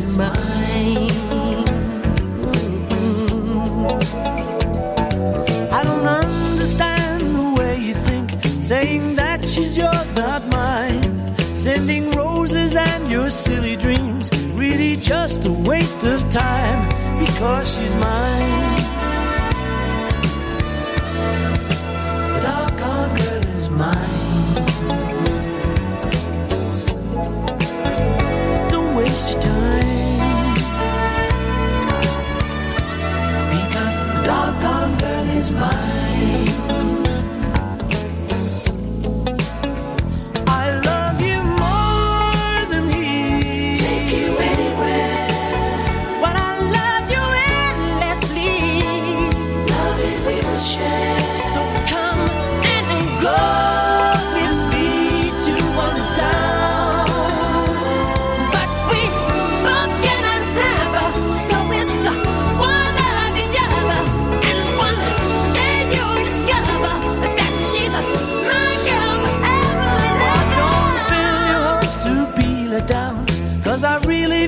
Is mine. I don't understand the way you think, saying that she's yours, not mine. Sending roses and your silly dreams, really just a waste of time, because she's mine.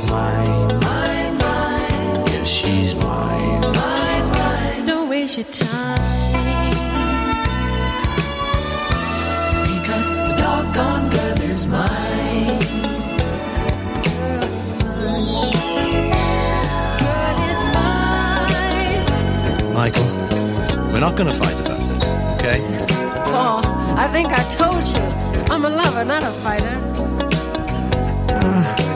Girl mine. Mine, mine. Yes, she's mine. Mine, mine. Don't waste your time. Because the doggone girl is mine. Girl is mine. Michael, we're not going to fight about this, okay? Paul, I think I told you. I'm a lover, not a fighter. I've